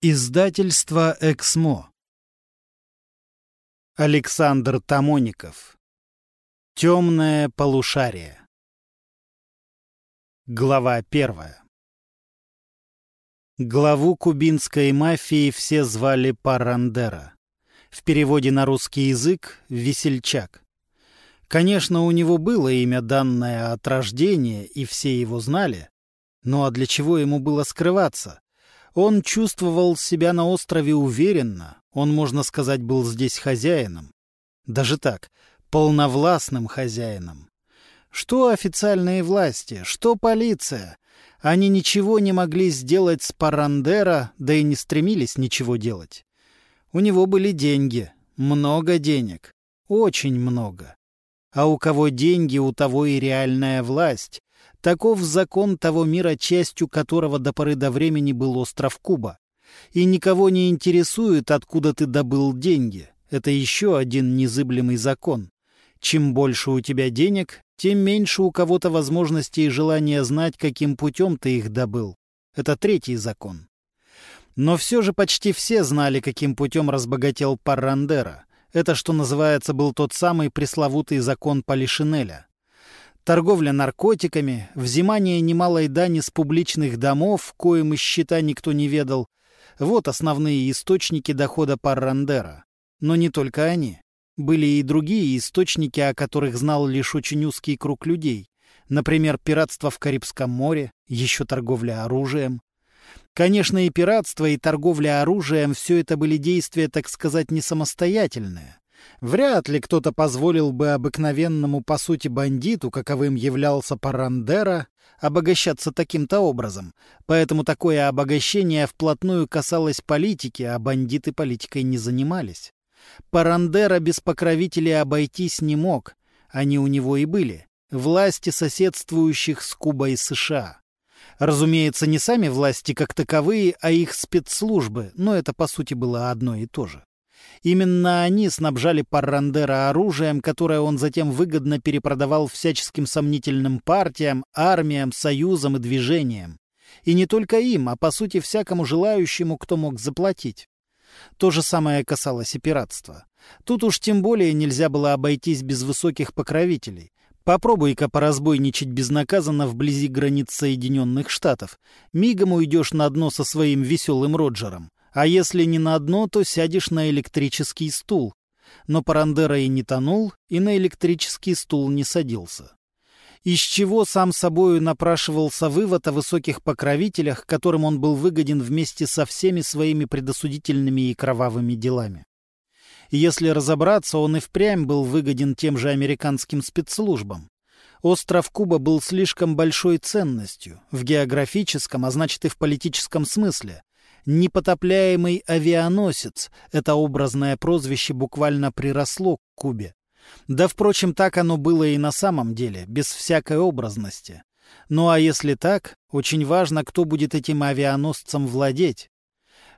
Издательство «Эксмо». Александр Тамоников. Темное полушарие. Глава первая. Главу кубинской мафии все звали Парандера. В переводе на русский язык — «Весельчак». Конечно, у него было имя, данное от рождения, и все его знали. Ну а для чего ему было скрываться? Он чувствовал себя на острове уверенно, он, можно сказать, был здесь хозяином. Даже так, полновластным хозяином. Что официальные власти, что полиция? Они ничего не могли сделать с Парандера, да и не стремились ничего делать. У него были деньги, много денег, очень много. А у кого деньги, у того и реальная власть. Таков закон того мира, частью которого до поры до времени был остров Куба. И никого не интересует, откуда ты добыл деньги. Это еще один незыблемый закон. Чем больше у тебя денег, тем меньше у кого-то возможности и желания знать, каким путем ты их добыл. Это третий закон. Но все же почти все знали, каким путем разбогател Паррандера. Это, что называется, был тот самый пресловутый закон Полишинеля торговля наркотиками, взимание немалой дани с публичных домов, коим из счета никто не ведал. Вот основные источники дохода Паррандера. Но не только они. Были и другие источники, о которых знал лишь очень узкий круг людей. Например, пиратство в Карибском море, еще торговля оружием. Конечно, и пиратство, и торговля оружием — все это были действия, так сказать, не самостоятельные. Вряд ли кто-то позволил бы обыкновенному, по сути, бандиту, каковым являлся Парандера, обогащаться таким-то образом. Поэтому такое обогащение вплотную касалось политики, а бандиты политикой не занимались. Парандера без покровителей обойтись не мог. Они у него и были. Власти соседствующих с Кубой и США. Разумеется, не сами власти как таковые, а их спецслужбы, но это, по сути, было одно и то же. Именно они снабжали Паррандера оружием, которое он затем выгодно перепродавал всяческим сомнительным партиям, армиям, союзам и движениям. И не только им, а по сути всякому желающему, кто мог заплатить. То же самое касалось и пиратства. Тут уж тем более нельзя было обойтись без высоких покровителей. Попробуй-ка поразбойничать безнаказанно вблизи границ Соединенных Штатов. Мигом уйдешь на дно со своим веселым Роджером. А если не на одно, то сядешь на электрический стул. Но Парандера и не тонул, и на электрический стул не садился. Из чего сам собою напрашивался вывод о высоких покровителях, которым он был выгоден вместе со всеми своими предосудительными и кровавыми делами. И если разобраться, он и впрямь был выгоден тем же американским спецслужбам. Остров Куба был слишком большой ценностью, в географическом, а значит и в политическом смысле, Непотопляемый авианосец — это образное прозвище буквально приросло к Кубе. Да, впрочем, так оно было и на самом деле, без всякой образности. Ну а если так, очень важно, кто будет этим авианосцем владеть.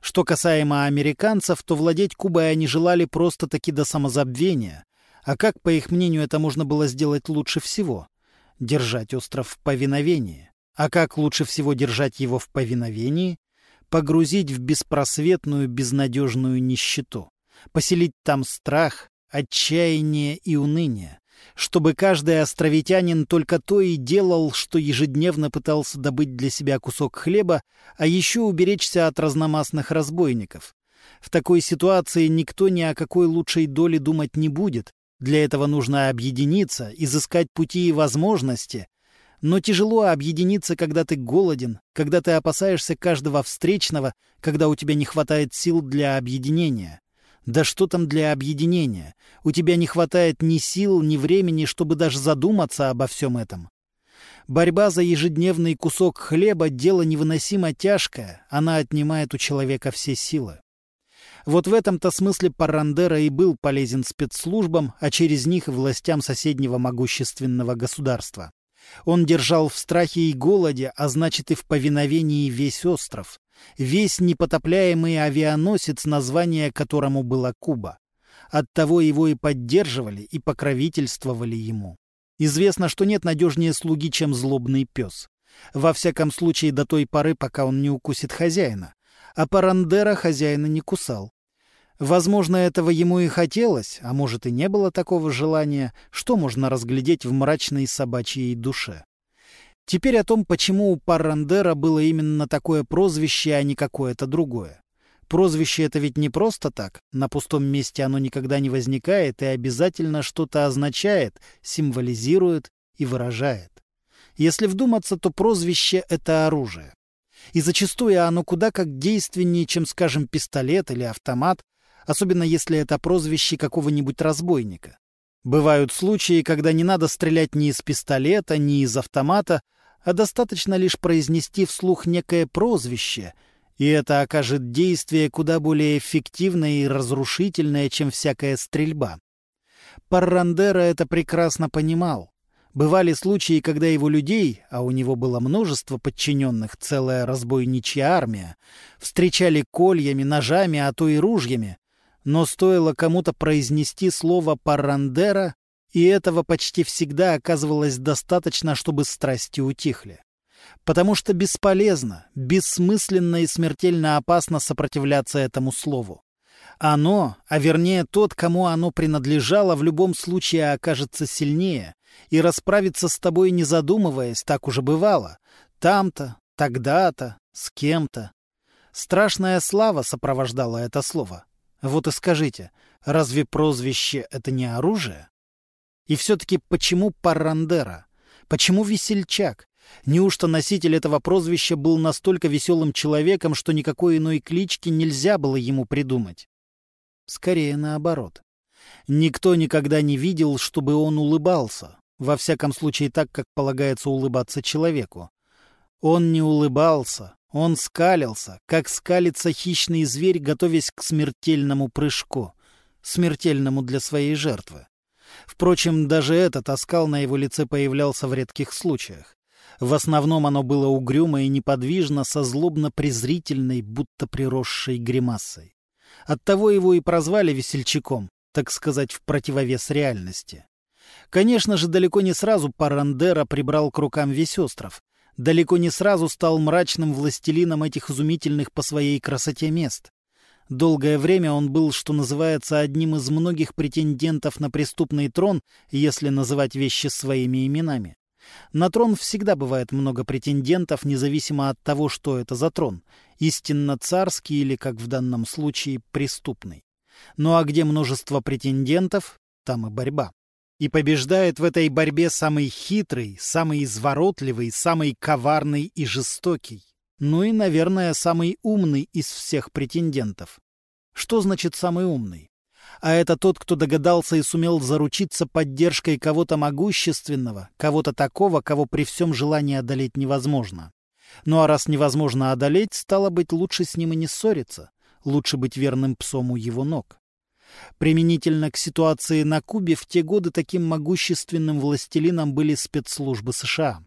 Что касаемо американцев, то владеть Кубой они желали просто-таки до самозабвения. А как, по их мнению, это можно было сделать лучше всего? Держать остров в повиновении. А как лучше всего держать его в повиновении? Погрузить в беспросветную, безнадежную нищету, поселить там страх, отчаяние и уныние, чтобы каждый островитянин только то и делал, что ежедневно пытался добыть для себя кусок хлеба, а еще уберечься от разномастных разбойников. В такой ситуации никто ни о какой лучшей доле думать не будет. Для этого нужно объединиться, изыскать пути и возможности, но тяжело объединиться, когда ты голоден, когда ты опасаешься каждого встречного, когда у тебя не хватает сил для объединения. Да что там для объединения? У тебя не хватает ни сил, ни времени, чтобы даже задуматься обо всем этом. Борьба за ежедневный кусок хлеба – дело невыносимо тяжкое, она отнимает у человека все силы. Вот в этом-то смысле Парандера и был полезен спецслужбам, а через них властям соседнего могущественного государства. Он держал в страхе и голоде, а значит и в повиновении весь остров, весь непотопляемый авианосец, название которому было Куба. Оттого его и поддерживали, и покровительствовали ему. Известно, что нет надежнее слуги, чем злобный пес. Во всяком случае, до той поры, пока он не укусит хозяина. А Парандера хозяина не кусал. Возможно, этого ему и хотелось, а может и не было такого желания, что можно разглядеть в мрачной собачьей душе. Теперь о том, почему у Парандера было именно такое прозвище, а не какое-то другое. Прозвище это ведь не просто так, на пустом месте оно никогда не возникает и обязательно что-то означает, символизирует и выражает. Если вдуматься, то прозвище — это оружие. И зачастую оно куда как действеннее, чем, скажем, пистолет или автомат, особенно если это прозвище какого-нибудь разбойника. Бывают случаи, когда не надо стрелять ни из пистолета, ни из автомата, а достаточно лишь произнести вслух некое прозвище, и это окажет действие куда более эффективное и разрушительное, чем всякая стрельба. Паррандера это прекрасно понимал. Бывали случаи, когда его людей, а у него было множество подчиненных, целая разбойничья армия, встречали кольями, ножами, а то и ружьями, но стоило кому-то произнести слово «парандера», и этого почти всегда оказывалось достаточно, чтобы страсти утихли. Потому что бесполезно, бессмысленно и смертельно опасно сопротивляться этому слову. Оно, а вернее тот, кому оно принадлежало, в любом случае окажется сильнее и расправится с тобой, не задумываясь, так уже бывало. Там-то, тогда-то, с кем-то. Страшная слава сопровождала это слово. Вот и скажите, разве прозвище — это не оружие? И все-таки почему Паррандера? Почему Весельчак? Неужто носитель этого прозвища был настолько веселым человеком, что никакой иной клички нельзя было ему придумать? Скорее наоборот. Никто никогда не видел, чтобы он улыбался, во всяком случае так, как полагается улыбаться человеку. Он не улыбался, он скалился, как скалится хищный зверь, готовясь к смертельному прыжку, смертельному для своей жертвы. Впрочем, даже этот оскал на его лице появлялся в редких случаях. В основном оно было угрюмо и неподвижно, со злобно-презрительной, будто приросшей гримасой. Оттого его и прозвали весельчаком, так сказать, в противовес реальности. Конечно же, далеко не сразу Парандера прибрал к рукам весь остров далеко не сразу стал мрачным властелином этих изумительных по своей красоте мест. Долгое время он был, что называется, одним из многих претендентов на преступный трон, если называть вещи своими именами. На трон всегда бывает много претендентов, независимо от того, что это за трон, истинно царский или, как в данном случае, преступный. Ну а где множество претендентов, там и борьба. И побеждает в этой борьбе самый хитрый, самый изворотливый, самый коварный и жестокий. Ну и, наверное, самый умный из всех претендентов. Что значит самый умный? А это тот, кто догадался и сумел заручиться поддержкой кого-то могущественного, кого-то такого, кого при всем желании одолеть невозможно. Ну а раз невозможно одолеть, стало быть, лучше с ним и не ссориться. Лучше быть верным псом у его ног. Применительно к ситуации на Кубе в те годы таким могущественным властелином были спецслужбы США.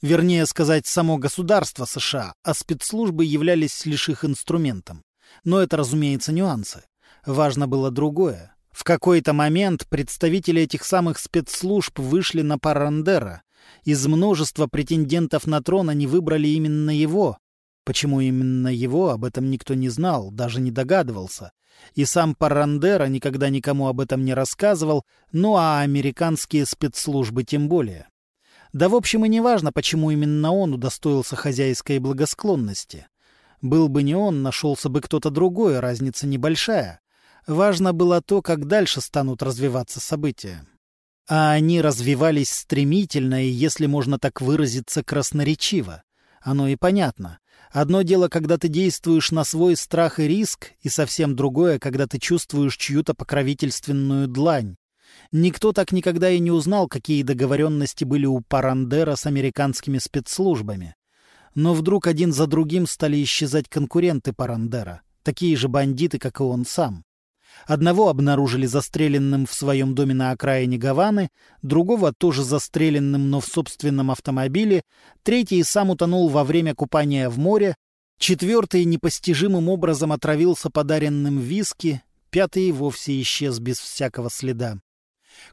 Вернее сказать, само государство США, а спецслужбы являлись лишь их инструментом. Но это, разумеется, нюансы. Важно было другое. В какой-то момент представители этих самых спецслужб вышли на Парандера. Из множества претендентов на трон они выбрали именно его. Почему именно его, об этом никто не знал, даже не догадывался. И сам Парандера никогда никому об этом не рассказывал, ну а американские спецслужбы тем более. Да в общем и не важно, почему именно он удостоился хозяйской благосклонности. Был бы не он, нашелся бы кто-то другой, разница небольшая. Важно было то, как дальше станут развиваться события. А они развивались стремительно и, если можно так выразиться, красноречиво. Оно и понятно. Одно дело, когда ты действуешь на свой страх и риск, и совсем другое, когда ты чувствуешь чью-то покровительственную длань. Никто так никогда и не узнал, какие договоренности были у Парандера с американскими спецслужбами. Но вдруг один за другим стали исчезать конкуренты Парандера, такие же бандиты, как и он сам. Одного обнаружили застреленным в своем доме на окраине Гаваны, другого тоже застреленным, но в собственном автомобиле, третий сам утонул во время купания в море, четвертый непостижимым образом отравился подаренным виски, пятый вовсе исчез без всякого следа.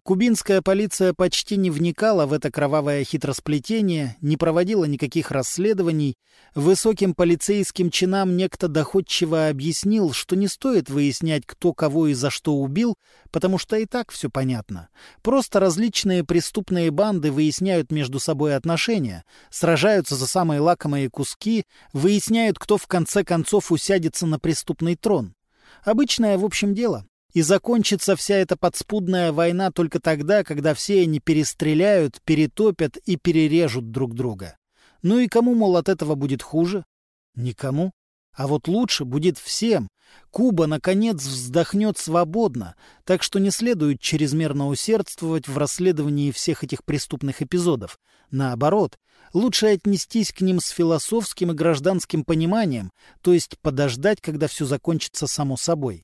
Кубинская полиция почти не вникала в это кровавое хитросплетение, не проводила никаких расследований. Высоким полицейским чинам некто доходчиво объяснил, что не стоит выяснять, кто кого и за что убил, потому что и так все понятно. Просто различные преступные банды выясняют между собой отношения, сражаются за самые лакомые куски, выясняют, кто в конце концов усядется на преступный трон. Обычное, в общем, дело. И закончится вся эта подспудная война только тогда, когда все они перестреляют, перетопят и перережут друг друга. Ну и кому, мол, от этого будет хуже? Никому. А вот лучше будет всем. Куба, наконец, вздохнет свободно, так что не следует чрезмерно усердствовать в расследовании всех этих преступных эпизодов. Наоборот, лучше отнестись к ним с философским и гражданским пониманием, то есть подождать, когда все закончится само собой.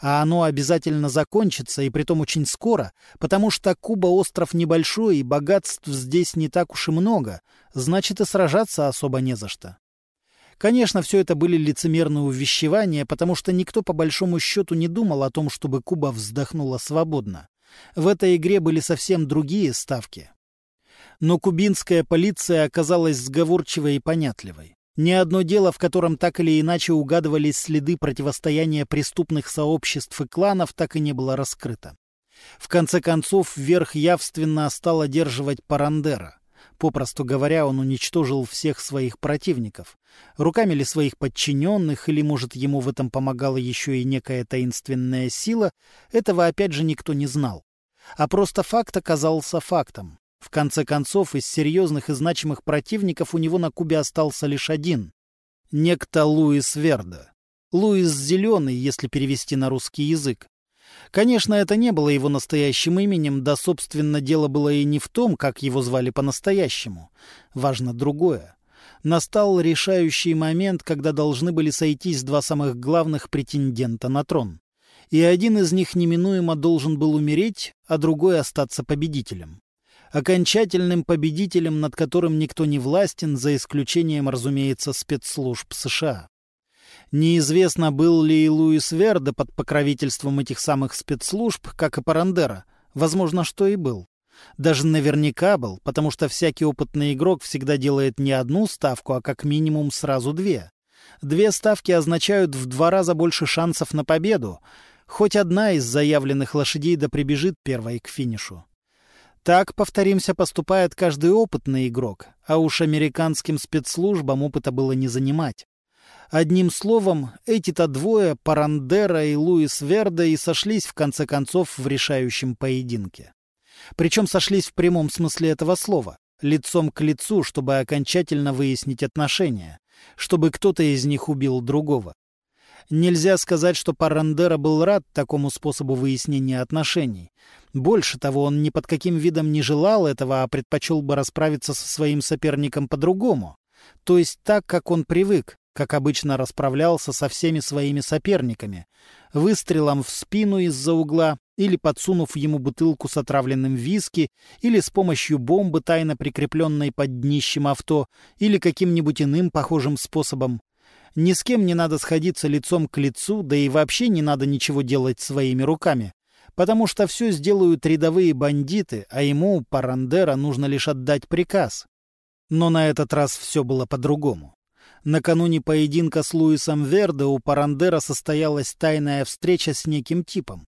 А оно обязательно закончится, и притом очень скоро, потому что Куба остров небольшой, и богатств здесь не так уж и много, значит и сражаться особо не за что. Конечно, все это были лицемерные увещевания, потому что никто по большому счету не думал о том, чтобы Куба вздохнула свободно. В этой игре были совсем другие ставки. Но кубинская полиция оказалась сговорчивой и понятливой. Ни одно дело, в котором так или иначе угадывались следы противостояния преступных сообществ и кланов, так и не было раскрыто. В конце концов, верх явственно стал одерживать Парандера. Попросту говоря, он уничтожил всех своих противников. Руками ли своих подчиненных, или, может, ему в этом помогала еще и некая таинственная сила, этого опять же никто не знал. А просто факт оказался фактом. В конце концов, из серьезных и значимых противников у него на Кубе остался лишь один. Некто Луис Верда. Луис Зеленый, если перевести на русский язык. Конечно, это не было его настоящим именем, да, собственно, дело было и не в том, как его звали по-настоящему. Важно другое. Настал решающий момент, когда должны были сойтись два самых главных претендента на трон. И один из них неминуемо должен был умереть, а другой остаться победителем окончательным победителем, над которым никто не властен, за исключением, разумеется, спецслужб США. Неизвестно, был ли и Луис Верде под покровительством этих самых спецслужб, как и Парандера. Возможно, что и был. Даже наверняка был, потому что всякий опытный игрок всегда делает не одну ставку, а как минимум сразу две. Две ставки означают в два раза больше шансов на победу. Хоть одна из заявленных лошадей да прибежит первой к финишу. Так, повторимся, поступает каждый опытный игрок, а уж американским спецслужбам опыта было не занимать. Одним словом, эти-то двое, Парандера и Луис Верда, и сошлись в конце концов в решающем поединке. Причем сошлись в прямом смысле этого слова, лицом к лицу, чтобы окончательно выяснить отношения, чтобы кто-то из них убил другого. Нельзя сказать, что Парандера был рад такому способу выяснения отношений. Больше того, он ни под каким видом не желал этого, а предпочел бы расправиться со своим соперником по-другому. То есть так, как он привык, как обычно расправлялся со всеми своими соперниками. Выстрелом в спину из-за угла, или подсунув ему бутылку с отравленным виски, или с помощью бомбы, тайно прикрепленной под днищем авто, или каким-нибудь иным похожим способом. Ни с кем не надо сходиться лицом к лицу, да и вообще не надо ничего делать своими руками. Потому что все сделают рядовые бандиты, а ему, Парандера, нужно лишь отдать приказ. Но на этот раз все было по-другому. Накануне поединка с Луисом Верде у Парандера состоялась тайная встреча с неким типом.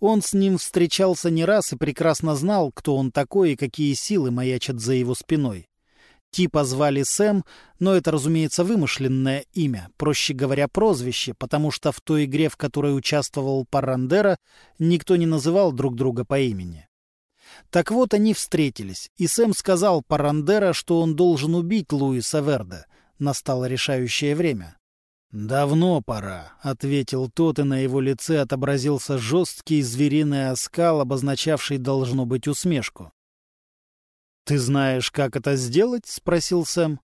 Он с ним встречался не раз и прекрасно знал, кто он такой и какие силы маячат за его спиной. Типа звали Сэм, но это, разумеется, вымышленное имя, проще говоря, прозвище, потому что в той игре, в которой участвовал Парандера, никто не называл друг друга по имени. Так вот, они встретились, и Сэм сказал Парандера, что он должен убить Луиса Верда. Настало решающее время. «Давно пора», — ответил тот, и на его лице отобразился жесткий звериный оскал, обозначавший, должно быть, усмешку. «Ты знаешь, как это сделать?» — спросил Сэм.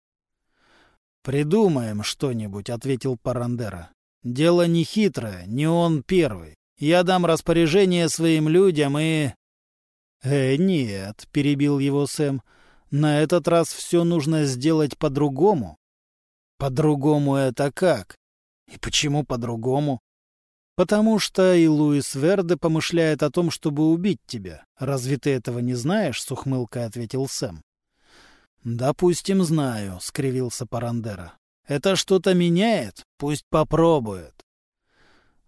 «Придумаем что-нибудь», — ответил Парандера. «Дело не хитрое, не он первый. Я дам распоряжение своим людям и...» «Э, нет», — перебил его Сэм. «На этот раз все нужно сделать по-другому». «По-другому это как? И почему по-другому?» Потому что и Луис Верде помышляет о том, чтобы убить тебя. Разве ты этого не знаешь? — с ухмылкой ответил Сэм. «Допустим, знаю», — скривился Парандера. «Это что-то меняет? Пусть попробует».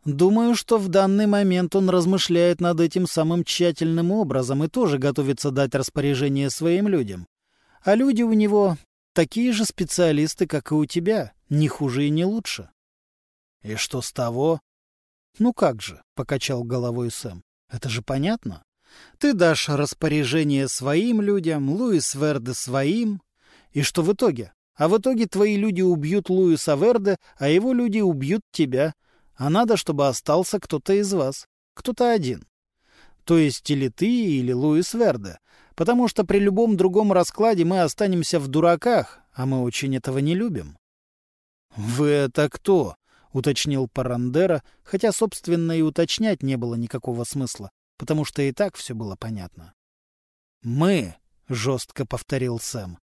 Думаю, что в данный момент он размышляет над этим самым тщательным образом и тоже готовится дать распоряжение своим людям. А люди у него такие же специалисты, как и у тебя, не хуже и не лучше. — И что с того? — Ну как же, — покачал головой Сэм. — Это же понятно. Ты дашь распоряжение своим людям, Луис Верде своим. И что в итоге? А в итоге твои люди убьют Луиса Верде, а его люди убьют тебя. А надо, чтобы остался кто-то из вас. Кто-то один. То есть или ты, или Луис Верде. Потому что при любом другом раскладе мы останемся в дураках, а мы очень этого не любим. — Вы это кто? — уточнил Парандера, хотя, собственно, и уточнять не было никакого смысла потому что и так все было понятно. «Мы», — жестко повторил Сэм.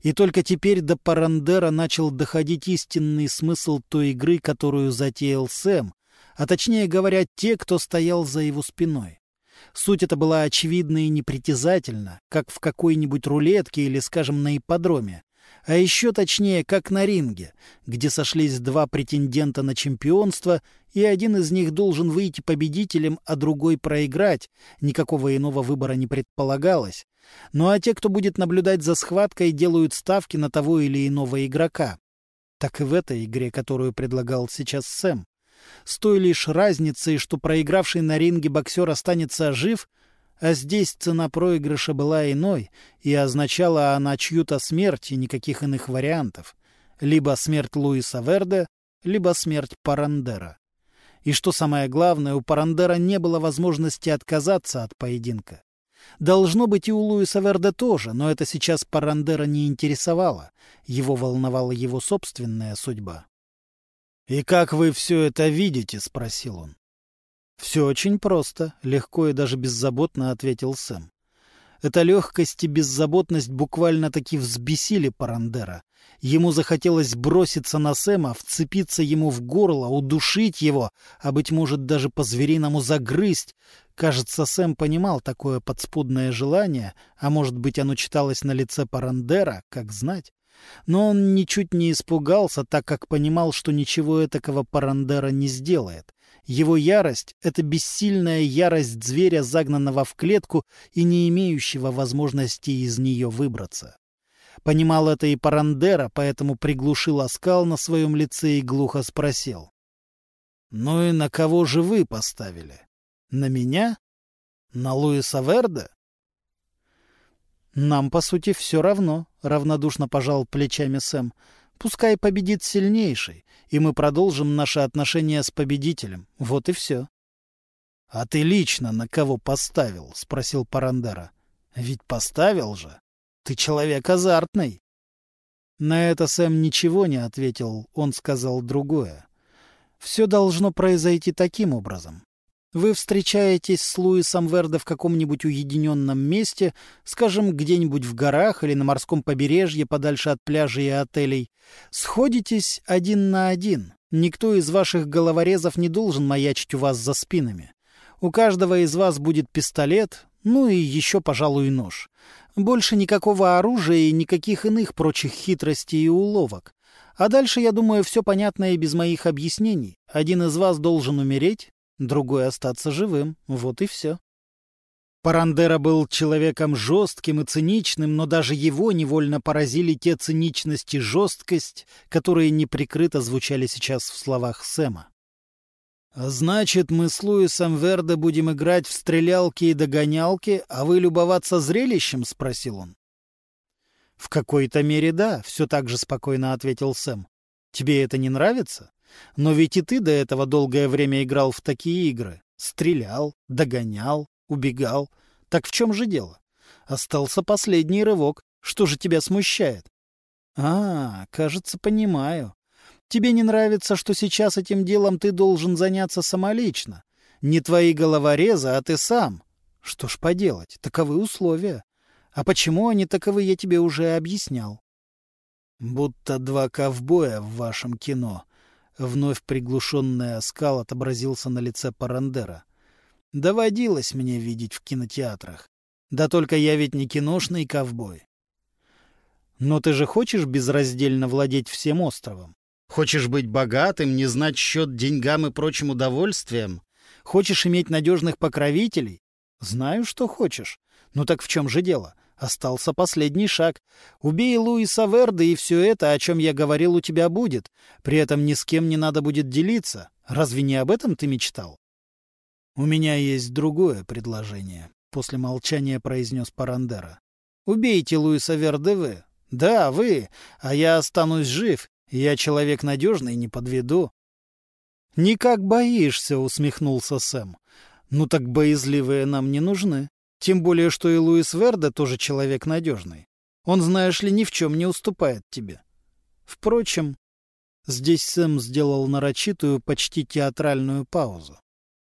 И только теперь до Парандера начал доходить истинный смысл той игры, которую затеял Сэм, а точнее говоря, те, кто стоял за его спиной. Суть эта была очевидна и непритязательна, как в какой-нибудь рулетке или, скажем, на ипподроме. А еще точнее, как на ринге, где сошлись два претендента на чемпионство, и один из них должен выйти победителем, а другой проиграть. Никакого иного выбора не предполагалось. Ну а те, кто будет наблюдать за схваткой, делают ставки на того или иного игрока. Так и в этой игре, которую предлагал сейчас Сэм. С той лишь разницей, что проигравший на ринге боксер останется жив — а здесь цена проигрыша была иной, и означала она чью-то смерть и никаких иных вариантов. Либо смерть Луиса Верде, либо смерть Парандера. И что самое главное, у Парандера не было возможности отказаться от поединка. Должно быть и у Луиса Верде тоже, но это сейчас Парандера не интересовало. Его волновала его собственная судьба. «И как вы все это видите?» — спросил он. «Все очень просто», — легко и даже беззаботно ответил Сэм. Эта легкость и беззаботность буквально-таки взбесили Парандера. Ему захотелось броситься на Сэма, вцепиться ему в горло, удушить его, а, быть может, даже по-звериному загрызть. Кажется, Сэм понимал такое подспудное желание, а может быть, оно читалось на лице Парандера, как знать. Но он ничуть не испугался, так как понимал, что ничего этакого Парандера не сделает. Его ярость — это бессильная ярость зверя, загнанного в клетку и не имеющего возможности из нее выбраться. Понимал это и Парандера, поэтому приглушил оскал на своем лице и глухо спросил. — Ну и на кого же вы поставили? На меня? На Луиса Верда? — Нам, по сути, все равно, — равнодушно пожал плечами Сэм. — Пускай победит сильнейший и мы продолжим наши отношения с победителем. Вот и все. — А ты лично на кого поставил? — спросил Парандера. — Ведь поставил же. Ты человек азартный. На это Сэм ничего не ответил, он сказал другое. Все должно произойти таким образом. Вы встречаетесь с Луисом Верде в каком-нибудь уединенном месте, скажем, где-нибудь в горах или на морском побережье, подальше от пляжей и отелей. Сходитесь один на один. Никто из ваших головорезов не должен маячить у вас за спинами. У каждого из вас будет пистолет, ну и еще, пожалуй, нож. Больше никакого оружия и никаких иных прочих хитростей и уловок. А дальше, я думаю, все понятно и без моих объяснений. Один из вас должен умереть, другой остаться живым. Вот и все. Парандера был человеком жестким и циничным, но даже его невольно поразили те циничность и жесткость, которые неприкрыто звучали сейчас в словах Сэма. «Значит, мы с Луисом Верде будем играть в стрелялки и догонялки, а вы любоваться зрелищем?» — спросил он. «В какой-то мере да», — все так же спокойно ответил Сэм. «Тебе это не нравится?» Но ведь и ты до этого долгое время играл в такие игры. Стрелял, догонял, убегал. Так в чем же дело? Остался последний рывок. Что же тебя смущает? А, кажется, понимаю. Тебе не нравится, что сейчас этим делом ты должен заняться самолично. Не твои головорезы, а ты сам. Что ж поделать, таковы условия. А почему они таковы, я тебе уже объяснял. Будто два ковбоя в вашем кино. Вновь приглушенный оскал отобразился на лице Парандера. Доводилось мне видеть в кинотеатрах. Да только я ведь не киношный ковбой. Но ты же хочешь безраздельно владеть всем островом? Хочешь быть богатым, не знать счет деньгам и прочим удовольствиям? Хочешь иметь надежных покровителей? Знаю, что хочешь. Ну так в чем же дело? Остался последний шаг. Убей Луиса Верда, и все это, о чем я говорил, у тебя будет. При этом ни с кем не надо будет делиться. Разве не об этом ты мечтал? У меня есть другое предложение, — после молчания произнес Парандера. Убейте Луиса Верде вы. Да, вы, а я останусь жив. Я человек надежный, не подведу. «Никак боишься», — усмехнулся Сэм. «Ну так боязливые нам не нужны. Тем более, что и Луис Верде тоже человек надежный. Он, знаешь ли, ни в чем не уступает тебе. Впрочем, здесь Сэм сделал нарочитую, почти театральную паузу.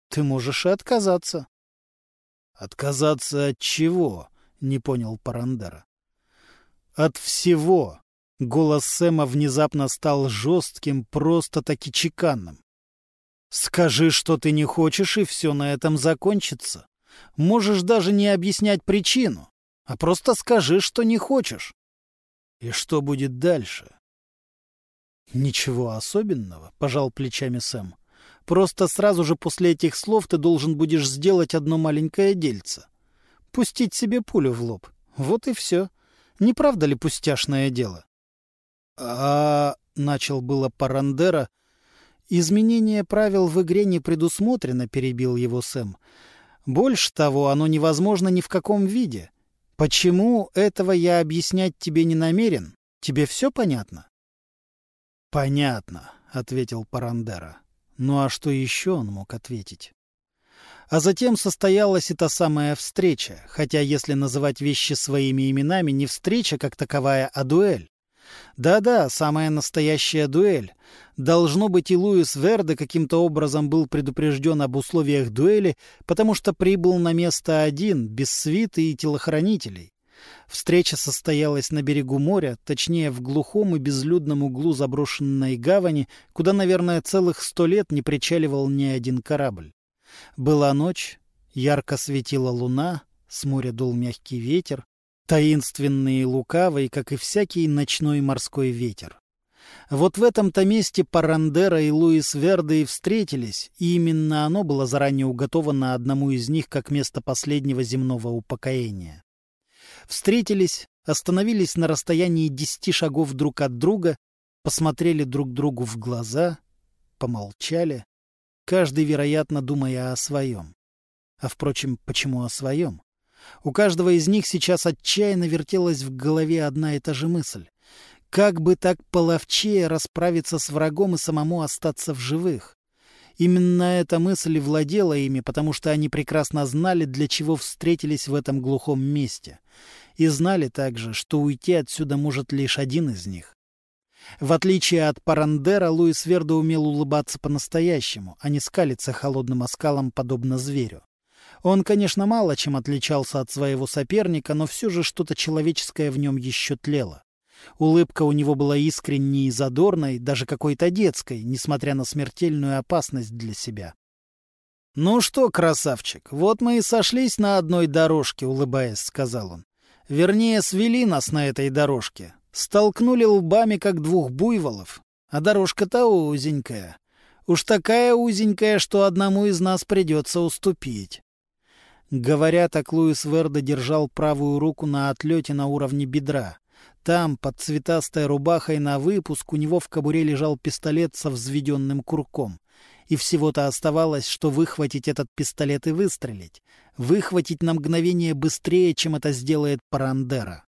Ты можешь и отказаться. Отказаться от чего? Не понял Парандера. От всего. Голос Сэма внезапно стал жестким, просто-таки чеканным. Скажи, что ты не хочешь, и все на этом закончится. Можешь даже не объяснять причину, а просто скажи, что не хочешь. И что будет дальше? Ничего особенного, пожал плечами Сэм. Просто сразу же после этих слов ты должен будешь сделать одно маленькое дельце. Пустить себе пулю в лоб. Вот и все. Не правда ли пустяшное дело? А, начал было Парандера. Изменение правил в игре не предусмотрено, перебил его Сэм. Больше того, оно невозможно ни в каком виде. Почему этого я объяснять тебе не намерен? Тебе все понятно? — Понятно, — ответил Парандера. Ну а что еще он мог ответить? А затем состоялась и та самая встреча, хотя если называть вещи своими именами, не встреча как таковая, а дуэль. Да-да, самая настоящая дуэль. Должно быть, и Луис Верде каким-то образом был предупрежден об условиях дуэли, потому что прибыл на место один, без свиты и телохранителей. Встреча состоялась на берегу моря, точнее, в глухом и безлюдном углу заброшенной гавани, куда, наверное, целых сто лет не причаливал ни один корабль. Была ночь, ярко светила луна, с моря дул мягкий ветер, таинственный и лукавый, как и всякий ночной морской ветер. Вот в этом-то месте Парандера и Луис Верде и встретились, и именно оно было заранее уготовано одному из них как место последнего земного упокоения. Встретились, остановились на расстоянии десяти шагов друг от друга, посмотрели друг другу в глаза, помолчали, каждый, вероятно, думая о своем. А, впрочем, почему о своем? У каждого из них сейчас отчаянно вертелась в голове одна и та же мысль. Как бы так половчее расправиться с врагом и самому остаться в живых? Именно эта мысль владела ими, потому что они прекрасно знали, для чего встретились в этом глухом месте. И знали также, что уйти отсюда может лишь один из них. В отличие от Парандера, Луис Вердо умел улыбаться по-настоящему, а не скалиться холодным оскалом, подобно зверю. Он, конечно, мало чем отличался от своего соперника, но все же что-то человеческое в нем еще тлело. Улыбка у него была искренней и задорной, даже какой-то детской, несмотря на смертельную опасность для себя. «Ну что, красавчик, вот мы и сошлись на одной дорожке», — улыбаясь, сказал он. «Вернее, свели нас на этой дорожке. Столкнули лбами, как двух буйволов. А дорожка-то узенькая. Уж такая узенькая, что одному из нас придется уступить». Говоря так, Луис Верде держал правую руку на отлете на уровне бедра. Там, под цветастой рубахой на выпуск, у него в кобуре лежал пистолет со взведенным курком. И всего-то оставалось, что выхватить этот пистолет и выстрелить. Выхватить на мгновение быстрее, чем это сделает Парандера.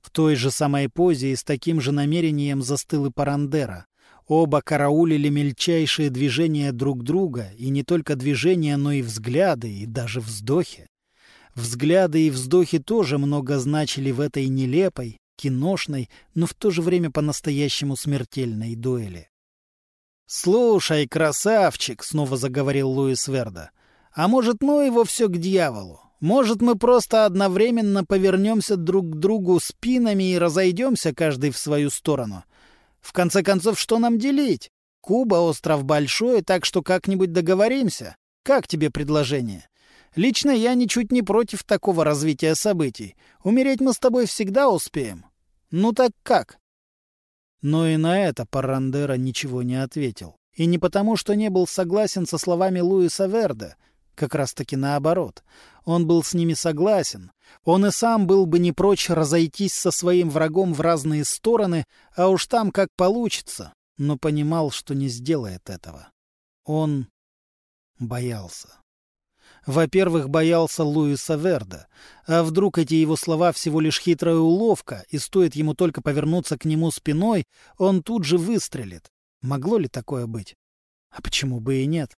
В той же самой позе и с таким же намерением застыл и Парандера. Оба караулили мельчайшие движения друг друга, и не только движения, но и взгляды, и даже вздохи. Взгляды и вздохи тоже много значили в этой нелепой, киношной, но в то же время по-настоящему смертельной дуэли. «Слушай, красавчик!» — снова заговорил Луис Верда. «А может, ну его все к дьяволу? Может, мы просто одновременно повернемся друг к другу спинами и разойдемся каждый в свою сторону? В конце концов, что нам делить? Куба — остров большой, так что как-нибудь договоримся. Как тебе предложение? Лично я ничуть не против такого развития событий. Умереть мы с тобой всегда успеем. Ну так как?» Но и на это Парандера ничего не ответил. И не потому, что не был согласен со словами Луиса Верда, как раз-таки наоборот. Он был с ними согласен. Он и сам был бы не прочь разойтись со своим врагом в разные стороны, а уж там как получится, но понимал, что не сделает этого. Он боялся. Во-первых, боялся Луиса Верда. А вдруг эти его слова всего лишь хитрая уловка, и стоит ему только повернуться к нему спиной, он тут же выстрелит. Могло ли такое быть? А почему бы и нет?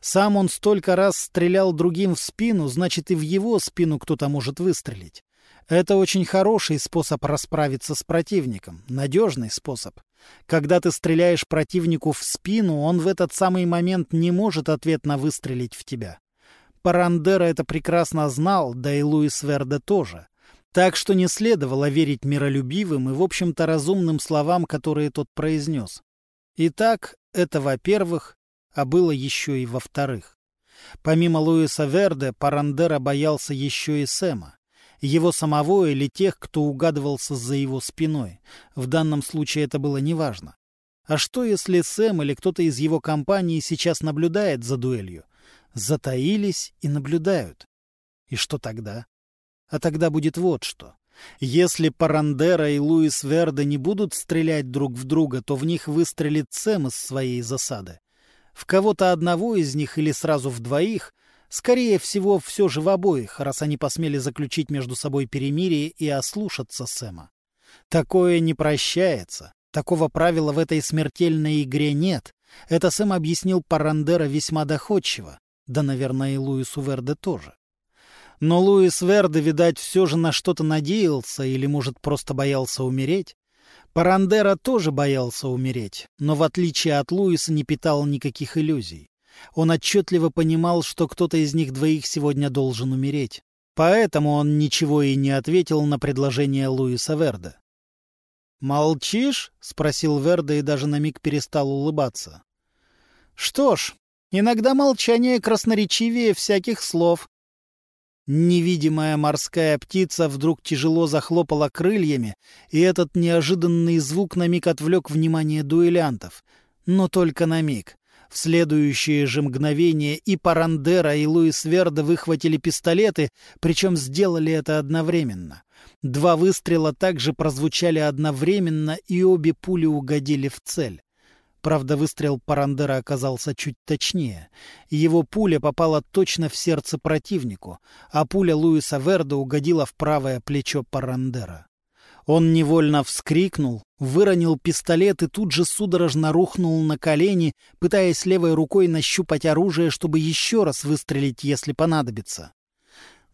Сам он столько раз стрелял другим в спину, значит, и в его спину кто-то может выстрелить. Это очень хороший способ расправиться с противником, надежный способ. Когда ты стреляешь противнику в спину, он в этот самый момент не может ответно выстрелить в тебя. Парандера это прекрасно знал, да и Луис Верде тоже. Так что не следовало верить миролюбивым и, в общем-то, разумным словам, которые тот произнес. Итак, это во-первых, а было еще и во-вторых. Помимо Луиса Верде, Парандера боялся еще и Сэма. Его самого или тех, кто угадывался за его спиной. В данном случае это было неважно. А что, если Сэм или кто-то из его компании сейчас наблюдает за дуэлью? затаились и наблюдают. И что тогда? А тогда будет вот что. Если Парандера и Луис Верде не будут стрелять друг в друга, то в них выстрелит Сэм из своей засады. В кого-то одного из них или сразу в двоих, скорее всего, все же в обоих, раз они посмели заключить между собой перемирие и ослушаться Сэма. Такое не прощается. Такого правила в этой смертельной игре нет. Это Сэм объяснил Парандера весьма доходчиво. Да, наверное, и Луису Верде тоже. Но Луис Верде, видать, все же на что-то надеялся или, может, просто боялся умереть. Парандера тоже боялся умереть, но в отличие от Луиса не питал никаких иллюзий. Он отчетливо понимал, что кто-то из них двоих сегодня должен умереть. Поэтому он ничего и не ответил на предложение Луиса Верда. «Молчишь?» — спросил Верда и даже на миг перестал улыбаться. «Что ж, Иногда молчание красноречивее всяких слов. Невидимая морская птица вдруг тяжело захлопала крыльями, и этот неожиданный звук на миг отвлек внимание дуэлянтов. Но только на миг. В следующее же мгновение и Парандера, и Луис Верда выхватили пистолеты, причем сделали это одновременно. Два выстрела также прозвучали одновременно, и обе пули угодили в цель. Правда, выстрел Парандера оказался чуть точнее. Его пуля попала точно в сердце противнику, а пуля Луиса Верда угодила в правое плечо Парандера. Он невольно вскрикнул, выронил пистолет и тут же судорожно рухнул на колени, пытаясь левой рукой нащупать оружие, чтобы еще раз выстрелить, если понадобится.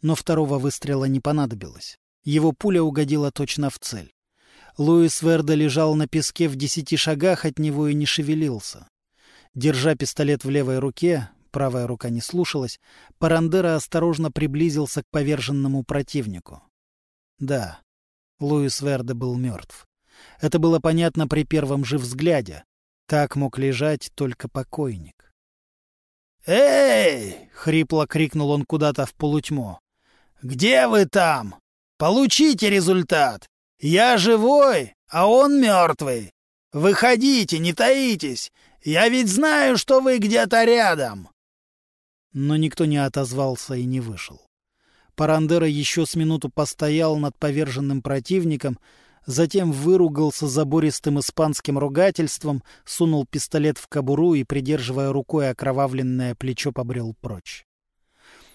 Но второго выстрела не понадобилось. Его пуля угодила точно в цель. Луис Верда лежал на песке в десяти шагах от него и не шевелился. Держа пистолет в левой руке, правая рука не слушалась, Парандера осторожно приблизился к поверженному противнику. Да, Луис Верде был мертв. Это было понятно при первом же взгляде. Так мог лежать только покойник. «Эй!» — хрипло крикнул он куда-то в полутьму. «Где вы там? Получите результат! «Я живой, а он мертвый. Выходите, не таитесь. Я ведь знаю, что вы где-то рядом». Но никто не отозвался и не вышел. Парандера еще с минуту постоял над поверженным противником, затем выругался забористым испанским ругательством, сунул пистолет в кобуру и, придерживая рукой окровавленное плечо, побрел прочь.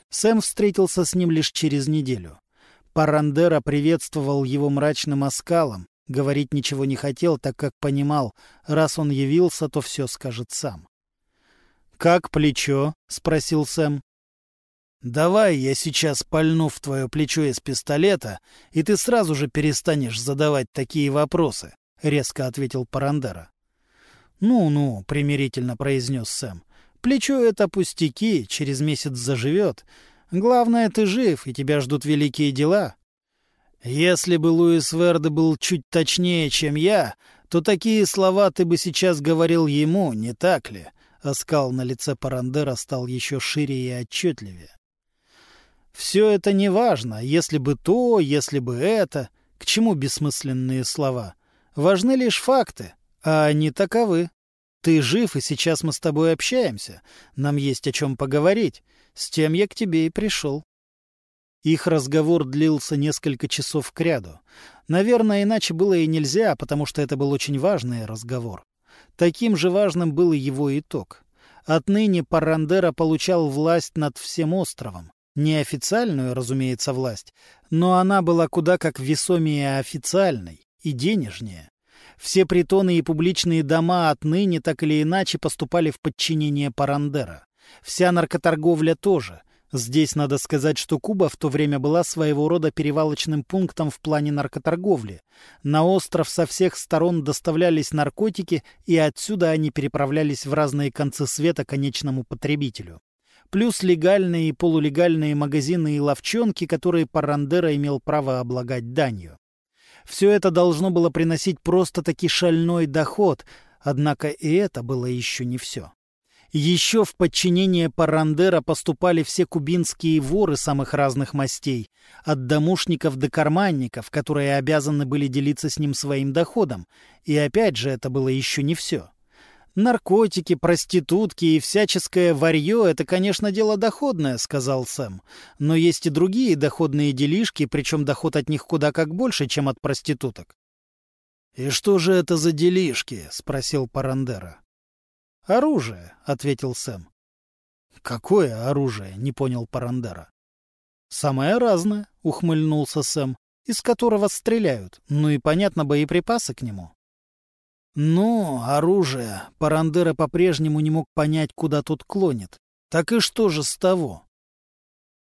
Сэм встретился с ним лишь через неделю. Парандера приветствовал его мрачным оскалом, говорить ничего не хотел, так как понимал, раз он явился, то все скажет сам. «Как плечо?» — спросил Сэм. «Давай я сейчас пальну в твое плечо из пистолета, и ты сразу же перестанешь задавать такие вопросы», — резко ответил Парандера. «Ну-ну», — примирительно произнес Сэм. «Плечо — это пустяки, через месяц заживет. Главное, ты жив, и тебя ждут великие дела. Если бы Луис Верде был чуть точнее, чем я, то такие слова ты бы сейчас говорил ему, не так ли? Оскал на лице Парандера стал еще шире и отчетливее. Все это не важно, если бы то, если бы это. К чему бессмысленные слова? Важны лишь факты, а они таковы. Ты жив, и сейчас мы с тобой общаемся. Нам есть о чем поговорить. С тем я к тебе и пришел. Их разговор длился несколько часов кряду. Наверное, иначе было и нельзя, потому что это был очень важный разговор. Таким же важным был и его итог. Отныне Парандера получал власть над всем островом. Неофициальную, разумеется, власть, но она была куда как весомее официальной и денежнее. Все притоны и публичные дома отныне так или иначе поступали в подчинение Парандера. Вся наркоторговля тоже. Здесь надо сказать, что Куба в то время была своего рода перевалочным пунктом в плане наркоторговли. На остров со всех сторон доставлялись наркотики, и отсюда они переправлялись в разные концы света конечному потребителю. Плюс легальные и полулегальные магазины и ловчонки, которые Парандера имел право облагать данью. Все это должно было приносить просто-таки шальной доход, однако и это было еще не все. Еще в подчинение Парандера поступали все кубинские воры самых разных мастей, от домушников до карманников, которые обязаны были делиться с ним своим доходом. И опять же, это было еще не все. «Наркотики, проститутки и всяческое варье — это, конечно, дело доходное», — сказал Сэм. «Но есть и другие доходные делишки, причем доход от них куда как больше, чем от проституток». «И что же это за делишки?» — спросил Парандера. «Оружие», — ответил Сэм. «Какое оружие?» — не понял Парандера. «Самое разное», — ухмыльнулся Сэм, — «из которого стреляют. Ну и, понятно, боеприпасы к нему». «Ну, оружие. Парандера по-прежнему не мог понять, куда тут клонит. Так и что же с того?»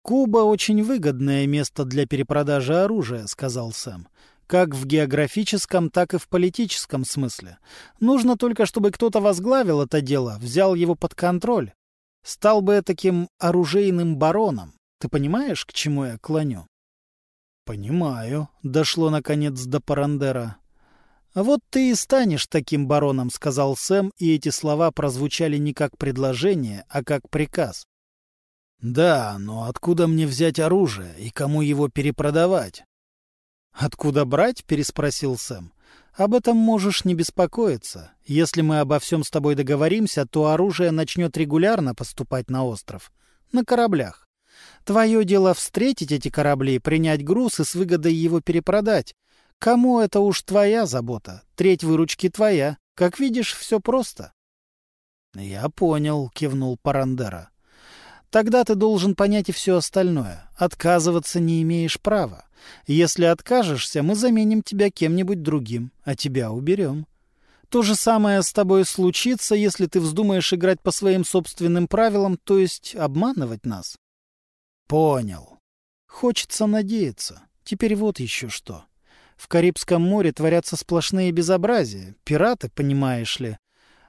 «Куба — очень выгодное место для перепродажи оружия», — сказал Сэм. «Как в географическом, так и в политическом смысле. Нужно только, чтобы кто-то возглавил это дело, взял его под контроль. Стал бы таким оружейным бароном. Ты понимаешь, к чему я клоню?» «Понимаю», — дошло, наконец, до Парандера. «Вот ты и станешь таким бароном», — сказал Сэм, и эти слова прозвучали не как предложение, а как приказ. «Да, но откуда мне взять оружие и кому его перепродавать?» «Откуда брать?» — переспросил Сэм. «Об этом можешь не беспокоиться. Если мы обо всем с тобой договоримся, то оружие начнет регулярно поступать на остров. На кораблях. Твое дело встретить эти корабли, принять груз и с выгодой его перепродать. Кому это уж твоя забота? Треть выручки твоя. Как видишь, все просто. — Я понял, — кивнул Парандера. — Тогда ты должен понять и все остальное. Отказываться не имеешь права. Если откажешься, мы заменим тебя кем-нибудь другим, а тебя уберем. То же самое с тобой случится, если ты вздумаешь играть по своим собственным правилам, то есть обманывать нас. — Понял. Хочется надеяться. Теперь вот еще что. — в Карибском море творятся сплошные безобразия. Пираты, понимаешь ли.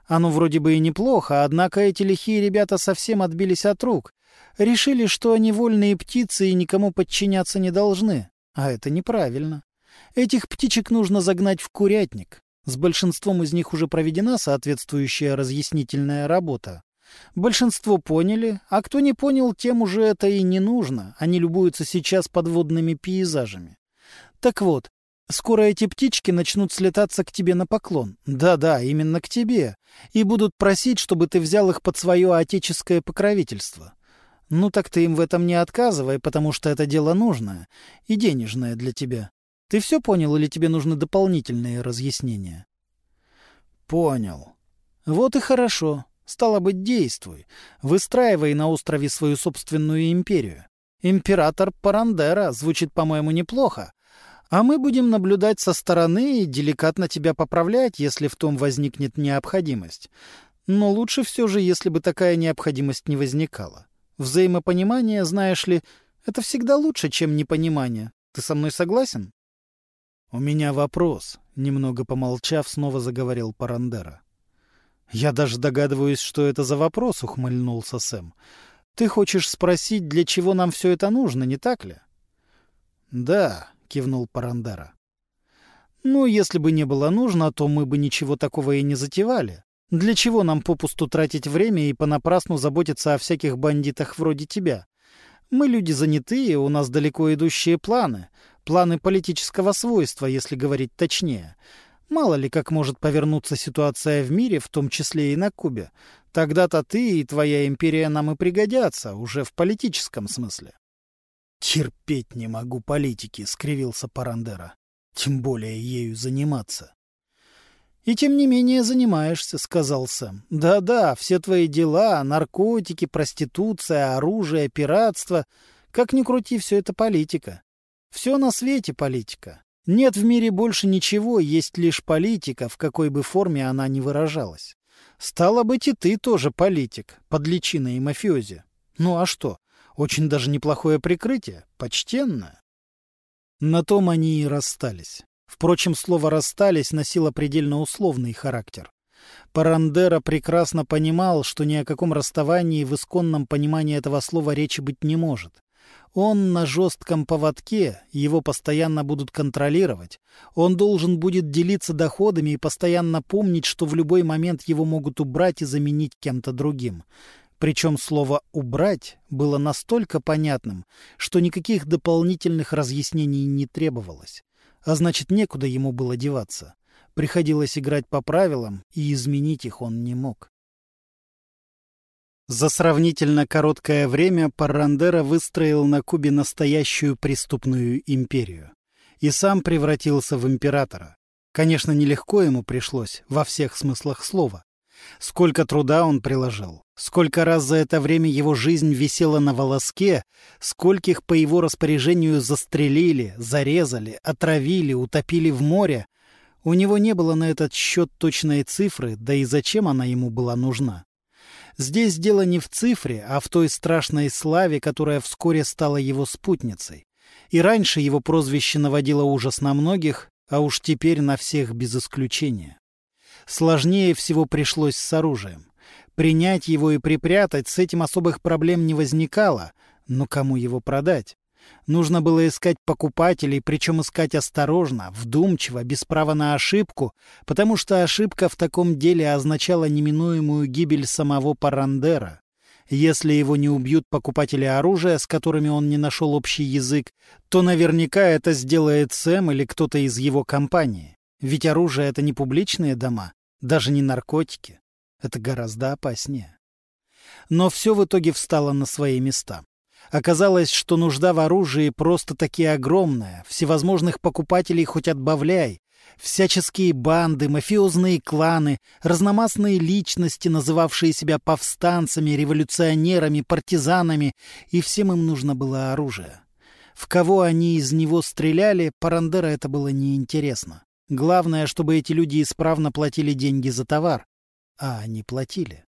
Оно вроде бы и неплохо, однако эти лихие ребята совсем отбились от рук. Решили, что они вольные птицы и никому подчиняться не должны. А это неправильно. Этих птичек нужно загнать в курятник. С большинством из них уже проведена соответствующая разъяснительная работа. Большинство поняли, а кто не понял, тем уже это и не нужно. Они любуются сейчас подводными пейзажами. Так вот, Скоро эти птички начнут слетаться к тебе на поклон. Да-да, именно к тебе. И будут просить, чтобы ты взял их под свое отеческое покровительство. Ну так ты им в этом не отказывай, потому что это дело нужное и денежное для тебя. Ты все понял или тебе нужны дополнительные разъяснения? Понял. Вот и хорошо. Стало быть, действуй. Выстраивай на острове свою собственную империю. Император Парандера звучит, по-моему, неплохо. А мы будем наблюдать со стороны и деликатно тебя поправлять, если в том возникнет необходимость. Но лучше все же, если бы такая необходимость не возникала. Взаимопонимание, знаешь ли, это всегда лучше, чем непонимание. Ты со мной согласен? — У меня вопрос, — немного помолчав, снова заговорил Парандера. — Я даже догадываюсь, что это за вопрос, — ухмыльнулся Сэм. — Ты хочешь спросить, для чего нам все это нужно, не так ли? — Да, — кивнул Парандера. Ну, если бы не было нужно, то мы бы ничего такого и не затевали. Для чего нам попусту тратить время и понапрасну заботиться о всяких бандитах вроде тебя? Мы люди занятые, у нас далеко идущие планы. Планы политического свойства, если говорить точнее. Мало ли как может повернуться ситуация в мире, в том числе и на Кубе. Тогда-то ты и твоя империя нам и пригодятся, уже в политическом смысле. «Терпеть не могу политики», — скривился Парандера. «Тем более ею заниматься». «И тем не менее занимаешься», — сказал Сэм. «Да-да, все твои дела, наркотики, проституция, оружие, пиратство. Как ни крути, все это политика. Все на свете политика. Нет в мире больше ничего, есть лишь политика, в какой бы форме она ни выражалась. Стало быть, и ты тоже политик, под личиной мафиози. Ну а что? Очень даже неплохое прикрытие, почтенное. На том они и расстались. Впрочем, слово «расстались» носило предельно условный характер. Парандера прекрасно понимал, что ни о каком расставании в исконном понимании этого слова речи быть не может. Он на жестком поводке, его постоянно будут контролировать. Он должен будет делиться доходами и постоянно помнить, что в любой момент его могут убрать и заменить кем-то другим. Причем слово «убрать» было настолько понятным, что никаких дополнительных разъяснений не требовалось. А значит, некуда ему было деваться. Приходилось играть по правилам, и изменить их он не мог. За сравнительно короткое время Паррандера выстроил на Кубе настоящую преступную империю. И сам превратился в императора. Конечно, нелегко ему пришлось, во всех смыслах слова. Сколько труда он приложил, сколько раз за это время его жизнь висела на волоске, скольких по его распоряжению застрелили, зарезали, отравили, утопили в море. У него не было на этот счет точной цифры, да и зачем она ему была нужна. Здесь дело не в цифре, а в той страшной славе, которая вскоре стала его спутницей. И раньше его прозвище наводило ужас на многих, а уж теперь на всех без исключения. Сложнее всего пришлось с оружием. Принять его и припрятать с этим особых проблем не возникало, но кому его продать? Нужно было искать покупателей, причем искать осторожно, вдумчиво, без права на ошибку, потому что ошибка в таком деле означала неминуемую гибель самого Парандера. Если его не убьют покупатели оружия, с которыми он не нашел общий язык, то наверняка это сделает Сэм или кто-то из его компании. Ведь оружие — это не публичные дома, даже не наркотики. Это гораздо опаснее. Но все в итоге встало на свои места. Оказалось, что нужда в оружии просто-таки огромная, всевозможных покупателей хоть отбавляй, всяческие банды, мафиозные кланы, разномастные личности, называвшие себя повстанцами, революционерами, партизанами, и всем им нужно было оружие. В кого они из него стреляли, Парандера это было неинтересно. Главное, чтобы эти люди исправно платили деньги за товар. А они платили.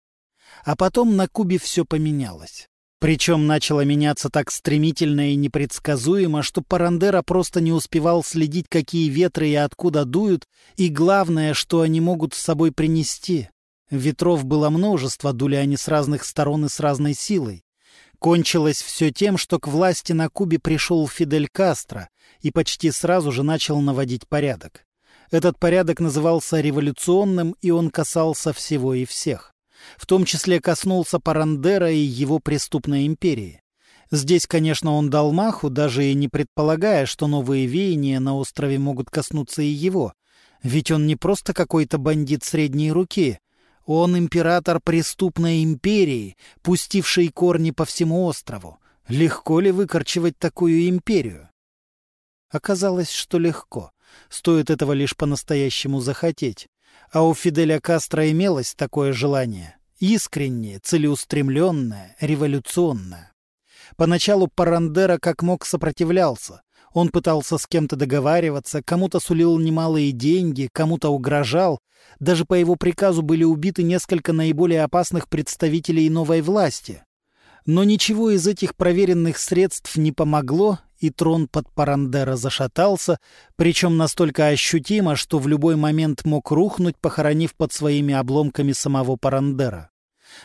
А потом на Кубе все поменялось. Причем начало меняться так стремительно и непредсказуемо, что Парандера просто не успевал следить, какие ветры и откуда дуют, и главное, что они могут с собой принести. Ветров было множество, дули они с разных сторон и с разной силой. Кончилось все тем, что к власти на Кубе пришел Фидель Кастро и почти сразу же начал наводить порядок. Этот порядок назывался революционным, и он касался всего и всех. В том числе коснулся Парандера и его преступной империи. Здесь, конечно, он дал маху, даже и не предполагая, что новые веяния на острове могут коснуться и его. Ведь он не просто какой-то бандит средней руки. Он император преступной империи, пустивший корни по всему острову. Легко ли выкорчевать такую империю? Оказалось, что легко. Стоит этого лишь по-настоящему захотеть. А у Фиделя Кастро имелось такое желание. Искреннее, целеустремленное, революционное. Поначалу Парандера как мог сопротивлялся. Он пытался с кем-то договариваться, кому-то сулил немалые деньги, кому-то угрожал. Даже по его приказу были убиты несколько наиболее опасных представителей новой власти. Но ничего из этих проверенных средств не помогло, и трон под Парандера зашатался, причем настолько ощутимо, что в любой момент мог рухнуть, похоронив под своими обломками самого Парандера.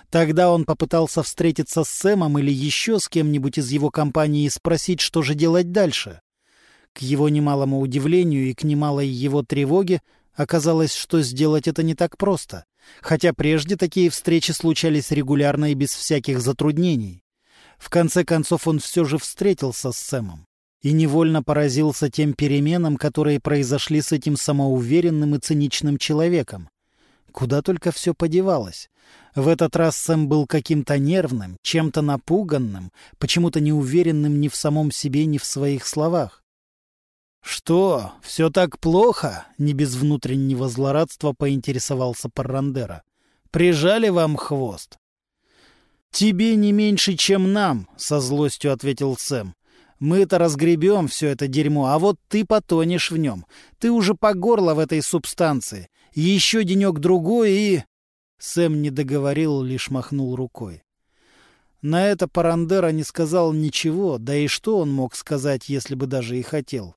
Тогда он попытался встретиться с Сэмом или еще с кем-нибудь из его компании и спросить, что же делать дальше. К его немалому удивлению и к немалой его тревоге оказалось, что сделать это не так просто, хотя прежде такие встречи случались регулярно и без всяких затруднений. В конце концов он все же встретился с Сэмом и невольно поразился тем переменам, которые произошли с этим самоуверенным и циничным человеком. Куда только все подевалось. В этот раз Сэм был каким-то нервным, чем-то напуганным, почему-то неуверенным ни в самом себе, ни в своих словах. «Что, все так плохо?» — не без внутреннего злорадства поинтересовался Паррандера. «Прижали вам хвост?» «Тебе не меньше, чем нам», — со злостью ответил Сэм. Мы-то разгребем все это дерьмо, а вот ты потонешь в нем. Ты уже по горло в этой субстанции. Еще денек-другой и...» Сэм не договорил, лишь махнул рукой. На это Парандера не сказал ничего, да и что он мог сказать, если бы даже и хотел.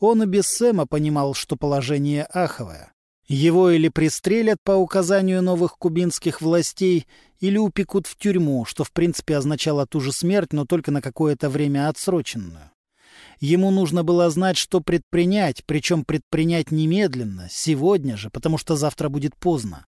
Он и без Сэма понимал, что положение аховое. Его или пристрелят по указанию новых кубинских властей, или упекут в тюрьму, что в принципе означало ту же смерть, но только на какое-то время отсроченную. Ему нужно было знать, что предпринять, причем предпринять немедленно, сегодня же, потому что завтра будет поздно.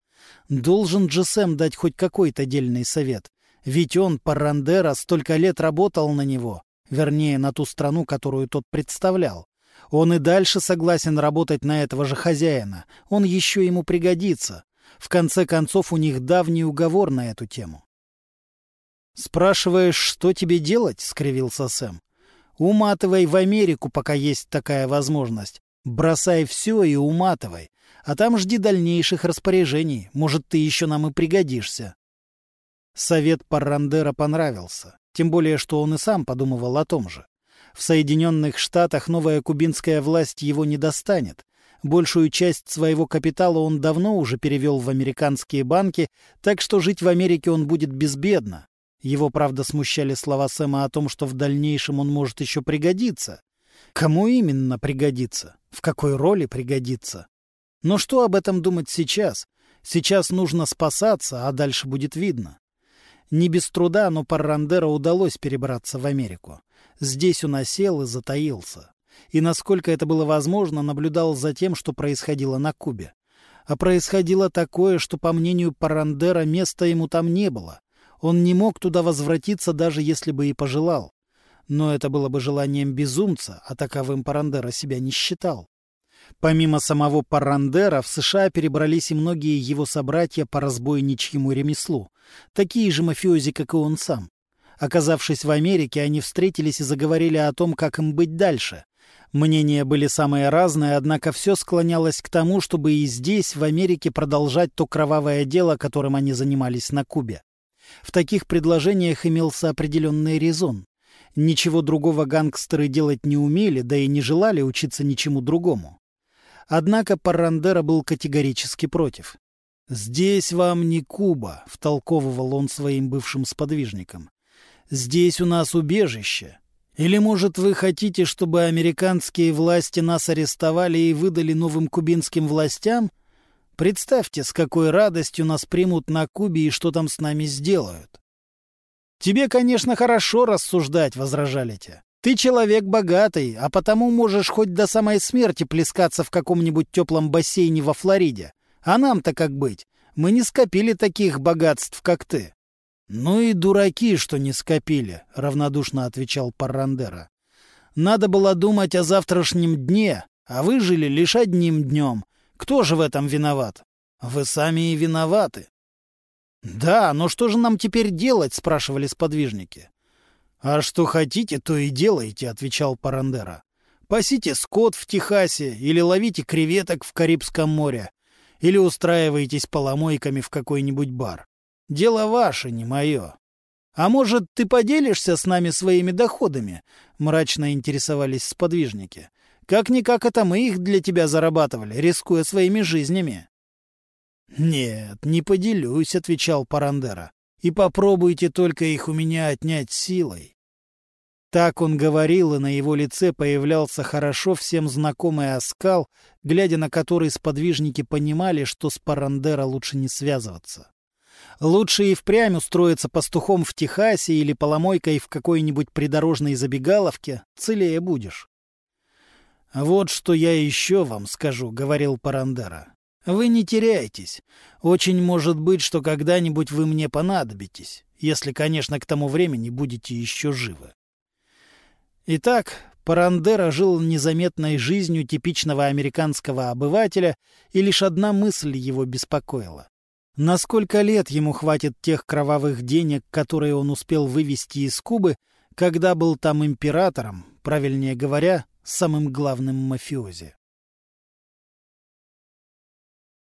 Должен Джесем дать хоть какой-то дельный совет. Ведь он, Паррандера, столько лет работал на него, вернее, на ту страну, которую тот представлял. Он и дальше согласен работать на этого же хозяина. Он еще ему пригодится. В конце концов, у них давний уговор на эту тему. «Спрашиваешь, что тебе делать?» — скривился Сэм. «Уматывай в Америку, пока есть такая возможность. Бросай все и уматывай. А там жди дальнейших распоряжений. Может, ты еще нам и пригодишься». Совет Паррандера понравился. Тем более, что он и сам подумывал о том же. В Соединенных Штатах новая кубинская власть его не достанет. Большую часть своего капитала он давно уже перевел в американские банки, так что жить в Америке он будет безбедно. Его, правда, смущали слова Сэма о том, что в дальнейшем он может еще пригодиться. Кому именно пригодится? В какой роли пригодится? Но что об этом думать сейчас? Сейчас нужно спасаться, а дальше будет видно. Не без труда, но Паррандера удалось перебраться в Америку. Здесь он осел и затаился. И, насколько это было возможно, наблюдал за тем, что происходило на Кубе. А происходило такое, что, по мнению Парандера, места ему там не было. Он не мог туда возвратиться, даже если бы и пожелал. Но это было бы желанием безумца, а таковым Парандера себя не считал. Помимо самого Парандера, в США перебрались и многие его собратья по разбойничьему ремеслу, такие же мафиози, как и он сам. Оказавшись в Америке, они встретились и заговорили о том, как им быть дальше. Мнения были самые разные, однако все склонялось к тому, чтобы и здесь, в Америке, продолжать то кровавое дело, которым они занимались на Кубе. В таких предложениях имелся определенный резон. Ничего другого гангстеры делать не умели, да и не желали учиться ничему другому. Однако Паррандера был категорически против. «Здесь вам не Куба», — втолковывал он своим бывшим сподвижникам. Здесь у нас убежище. Или, может, вы хотите, чтобы американские власти нас арестовали и выдали новым кубинским властям? Представьте, с какой радостью нас примут на Кубе и что там с нами сделают. Тебе, конечно, хорошо рассуждать, возражали те. Ты человек богатый, а потому можешь хоть до самой смерти плескаться в каком-нибудь теплом бассейне во Флориде. А нам-то как быть? Мы не скопили таких богатств, как ты. «Ну и дураки, что не скопили», — равнодушно отвечал Паррандера. «Надо было думать о завтрашнем дне, а вы жили лишь одним днем. Кто же в этом виноват? Вы сами и виноваты». «Да, но что же нам теперь делать?» — спрашивали сподвижники. «А что хотите, то и делайте», — отвечал Парандера. «Пасите скот в Техасе или ловите креветок в Карибском море, или устраивайтесь поломойками в какой-нибудь бар. Дело ваше, не мое. А может, ты поделишься с нами своими доходами? Мрачно интересовались сподвижники. Как-никак это мы их для тебя зарабатывали, рискуя своими жизнями. Нет, не поделюсь, отвечал Парандера. И попробуйте только их у меня отнять силой. Так он говорил, и на его лице появлялся хорошо всем знакомый оскал, глядя на который сподвижники понимали, что с Парандера лучше не связываться. Лучше и впрямь устроиться пастухом в Техасе или поломойкой в какой-нибудь придорожной забегаловке, целее будешь. «Вот что я еще вам скажу», — говорил Парандера. «Вы не теряйтесь. Очень может быть, что когда-нибудь вы мне понадобитесь, если, конечно, к тому времени будете еще живы». Итак, Парандера жил незаметной жизнью типичного американского обывателя, и лишь одна мысль его беспокоила. На сколько лет ему хватит тех кровавых денег, которые он успел вывести из Кубы, когда был там императором, правильнее говоря, самым главным мафиози?